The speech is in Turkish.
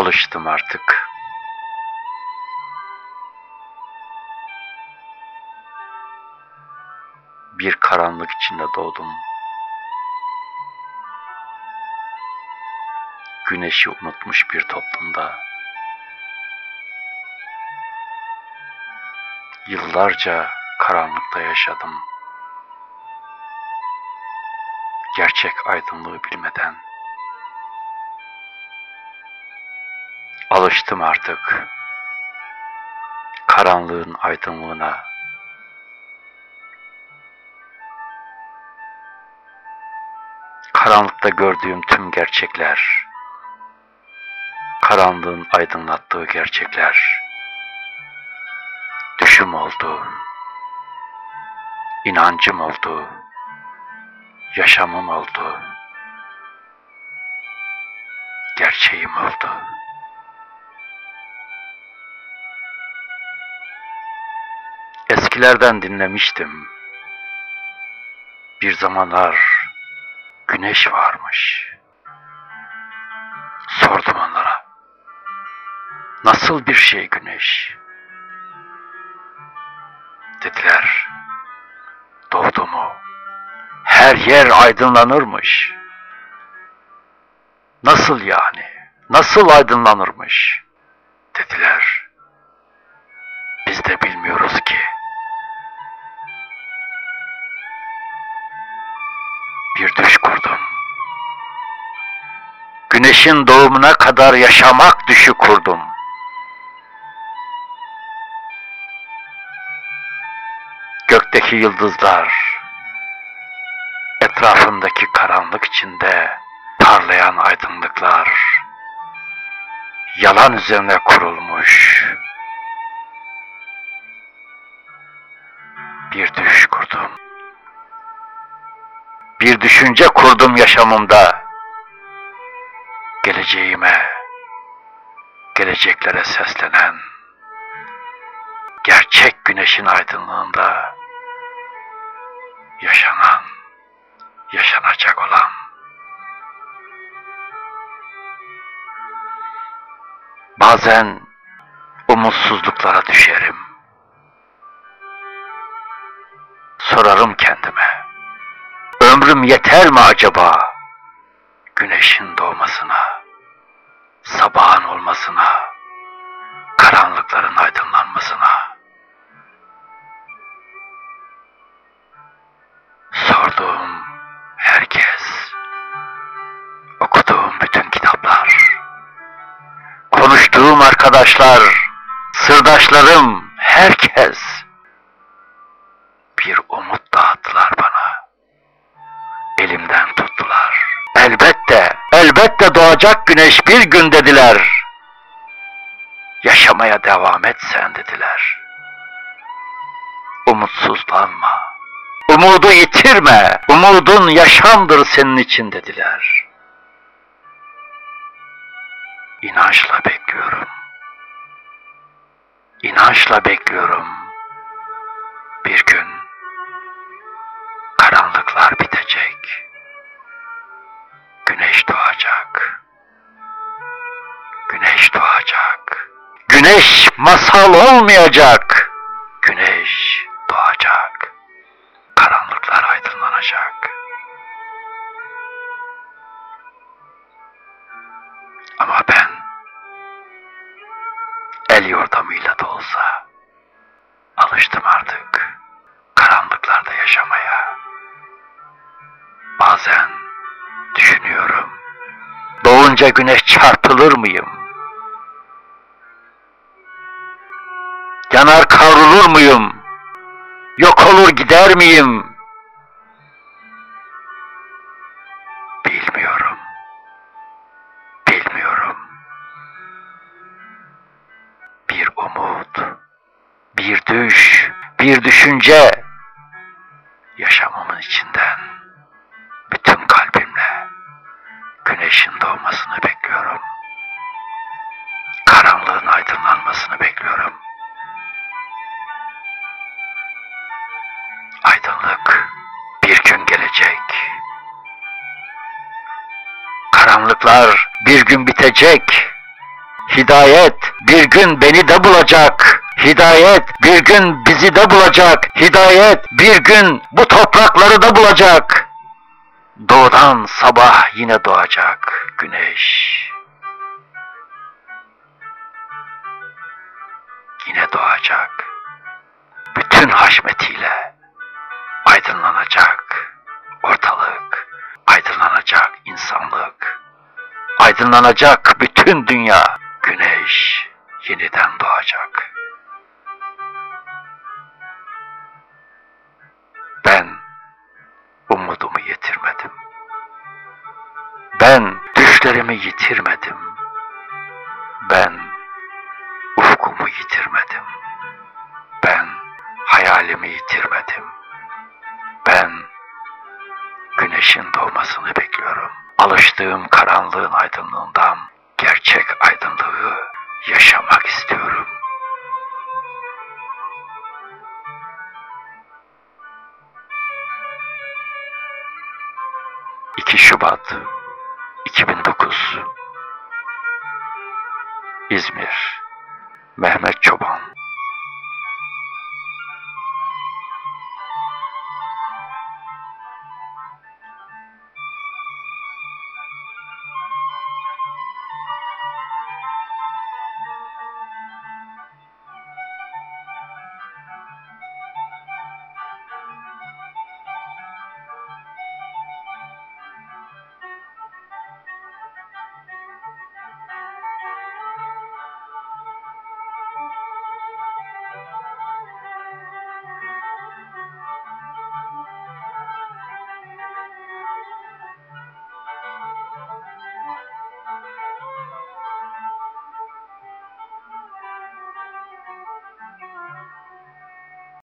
Alıştım artık. Bir karanlık içinde doğdum. Güneşi unutmuş bir toplumda. Yıllarca karanlıkta yaşadım. Gerçek aydınlığı bilmeden. Alıştım artık karanlığın aydınlığına. Karanlıkta gördüğüm tüm gerçekler, karanlığın aydınlattığı gerçekler, düşüm oldu, inancım oldu, yaşamım oldu, gerçeğim oldu. Eskilerden dinlemiştim. Bir zamanlar güneş varmış. Sordum onlara. Nasıl bir şey güneş? Dediler. Doğdu mu? Her yer aydınlanırmış. Nasıl yani? Nasıl aydınlanırmış? Dediler. Biz de bilmiyoruz ki. Bir düş kurdum. Güneşin doğumuna kadar yaşamak düşü kurdum. Gökteki yıldızlar, etrafındaki karanlık içinde parlayan aydınlıklar, yalan üzerine kurulmuş bir düş kurdum. Bir düşünce kurdum yaşamımda. Geleceğime, geleceklere seslenen, gerçek güneşin aydınlığında yaşanan, yaşanacak olan Bazen umutsuzluklara düşerim. Sorarım kendime. Ömrüm yeter mi acaba? Güneşin doğmasına, sabahın olmasına, karanlıkların aydınlanmasına. Sorduğum herkes, okuduğum bütün kitaplar, konuştuğum arkadaşlar, sırdaşlarım, herkes bir umut dağıttılar elbette doğacak güneş bir gün dediler. Yaşamaya devam et sen dediler. Umutsuzlanma. Umudu yitirme. Umudun yaşamdır senin için dediler. İnançla bekliyorum. İnançla bekliyorum. Bir gün karanlıklar bitecek. Güneş doğacak. Güneş doğacak. Güneş masal olmayacak. Doğunca güneş çarpılır mıyım? Yanar kavrulur muyum? Yok olur gider miyim? Bilmiyorum. Bilmiyorum. Bir umut, bir düş, bir düşünce yaşamamın Karanlığın aydınlanmasını bekliyorum. Aydınlık bir gün gelecek. Karanlıklar bir gün bitecek. Hidayet bir gün beni de bulacak. Hidayet bir gün bizi de bulacak. Hidayet bir gün bu toprakları da bulacak. Doğudan sabah yine doğacak güneş. Doğacak. Bütün haşmetiyle aydınlanacak ortalık. Aydınlanacak insanlık. Aydınlanacak bütün dünya. Güneş yeniden doğacak. Ben umudumu yitirmedim. Ben düşlerimi yitirmedim. Ben hayalimi yitirmedim. Ben güneşin doğmasını bekliyorum. Alıştığım karanlığın aydınlığından gerçek aydınlığı yaşamak istiyorum. ...2 Şubat 2009 İzmir Mehmet Çoban